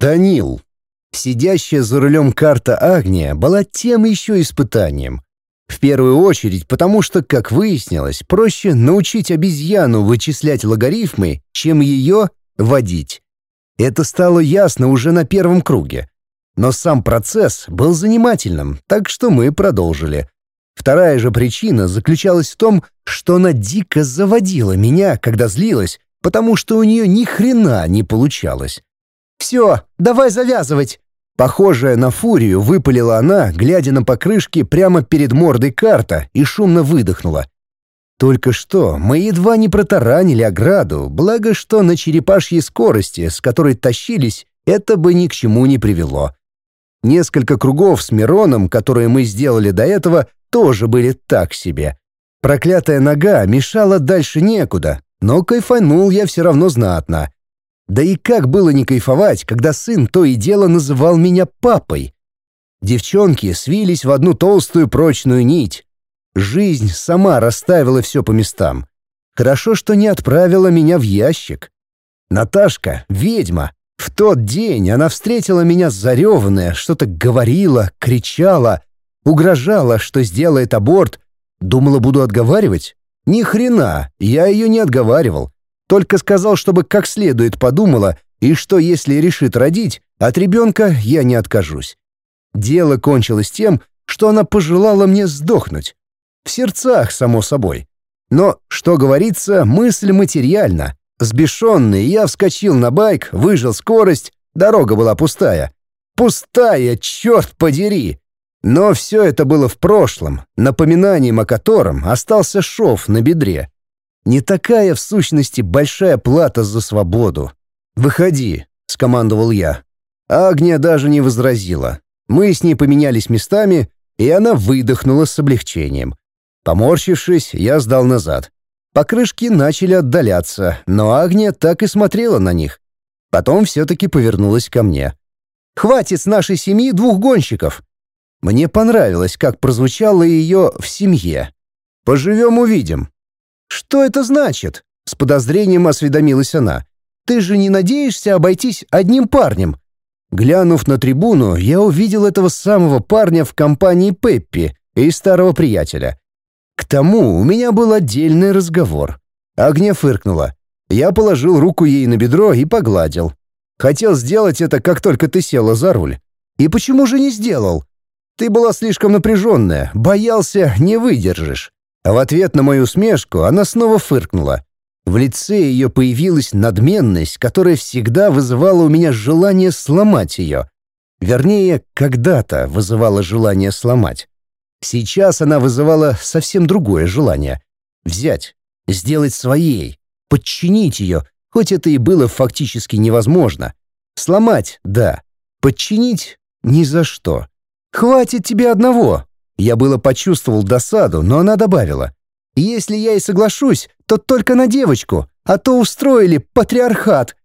Данил. Сидящая за рулем карта Агния была тем еще испытанием. В первую очередь, потому что, как выяснилось, проще научить обезьяну вычислять логарифмы, чем ее водить. Это стало ясно уже на первом круге. Но сам процесс был занимательным, так что мы продолжили. Вторая же причина заключалась в том, что она дико заводила меня, когда злилась, потому что у нее ни хрена не получалось. «Все, давай завязывать!» Похожая на фурию, выпалила она, глядя на покрышки прямо перед мордой карта, и шумно выдохнула. Только что мы едва не протаранили ограду, благо что на черепашьей скорости, с которой тащились, это бы ни к чему не привело. Несколько кругов с Мироном, которые мы сделали до этого, тоже были так себе. Проклятая нога мешала дальше некуда, но кайфанул я все равно знатно. Да и как было не кайфовать, когда сын то и дело называл меня папой? Девчонки свились в одну толстую прочную нить. Жизнь сама расставила все по местам. Хорошо, что не отправила меня в ящик. Наташка — ведьма. В тот день она встретила меня зареванная, что-то говорила, кричала, угрожала, что сделает аборт. Думала, буду отговаривать? Ни хрена, я ее не отговаривал. Только сказал, чтобы как следует подумала, и что если решит родить, от ребенка я не откажусь. Дело кончилось тем, что она пожелала мне сдохнуть. В сердцах, само собой. Но, что говорится, мысль материальна. Сбешенный, я вскочил на байк, выжил скорость, дорога была пустая. Пустая, черт подери! Но все это было в прошлом, напоминанием о котором остался шов на бедре. Не такая, в сущности, большая плата за свободу. «Выходи», — скомандовал я. Агния даже не возразила. Мы с ней поменялись местами, и она выдохнула с облегчением. Поморщившись, я сдал назад. Покрышки начали отдаляться, но Агния так и смотрела на них. Потом все-таки повернулась ко мне. «Хватит с нашей семьи двух гонщиков!» Мне понравилось, как прозвучало ее «в семье». «Поживем — увидим». «Что это значит?» — с подозрением осведомилась она. «Ты же не надеешься обойтись одним парнем?» Глянув на трибуну, я увидел этого самого парня в компании Пеппи и старого приятеля. К тому у меня был отдельный разговор. Агния фыркнула. Я положил руку ей на бедро и погладил. Хотел сделать это, как только ты села за руль. И почему же не сделал? Ты была слишком напряженная, боялся, не выдержишь. А в ответ на мою смешку она снова фыркнула. В лице ее появилась надменность, которая всегда вызывала у меня желание сломать ее. Вернее, когда-то вызывала желание сломать. Сейчас она вызывала совсем другое желание. Взять, сделать своей, подчинить ее, хоть это и было фактически невозможно. Сломать — да, подчинить — ни за что. «Хватит тебе одного!» Я было почувствовал досаду, но она добавила. «Если я и соглашусь, то только на девочку, а то устроили патриархат».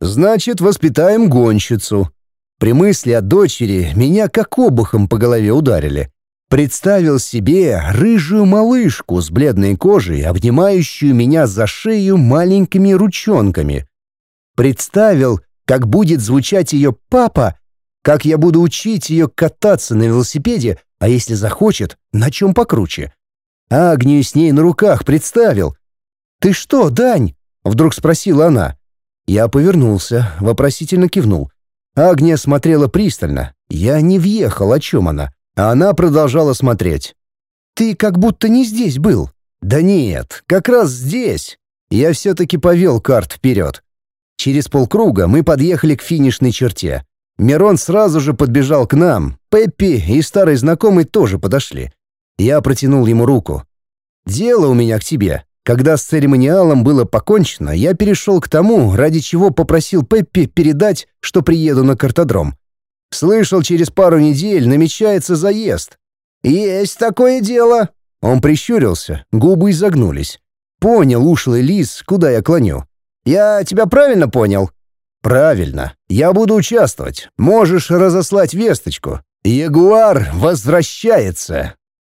«Значит, воспитаем гонщицу». При мысли о дочери меня как обухом по голове ударили. Представил себе рыжую малышку с бледной кожей, обнимающую меня за шею маленькими ручонками. Представил, как будет звучать ее папа, как я буду учить ее кататься на велосипеде, а если захочет, на чем покруче. Агнию с ней на руках представил. «Ты что, Дань?» — вдруг спросила она. Я повернулся, вопросительно кивнул. Агния смотрела пристально. Я не въехал, о чем она. А она продолжала смотреть. «Ты как будто не здесь был». «Да нет, как раз здесь». Я все-таки повел карт вперед. Через полкруга мы подъехали к финишной черте. Мирон сразу же подбежал к нам. Пеппи и старый знакомый тоже подошли. Я протянул ему руку. «Дело у меня к тебе. Когда с церемониалом было покончено, я перешел к тому, ради чего попросил Пеппи передать, что приеду на картодром. Слышал, через пару недель намечается заезд. «Есть такое дело!» Он прищурился, губы изогнулись. Понял ушлый лис, куда я клоню. «Я тебя правильно понял?» «Правильно. Я буду участвовать. Можешь разослать весточку. Ягуар возвращается!»